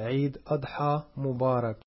عيد أضحى مبارك.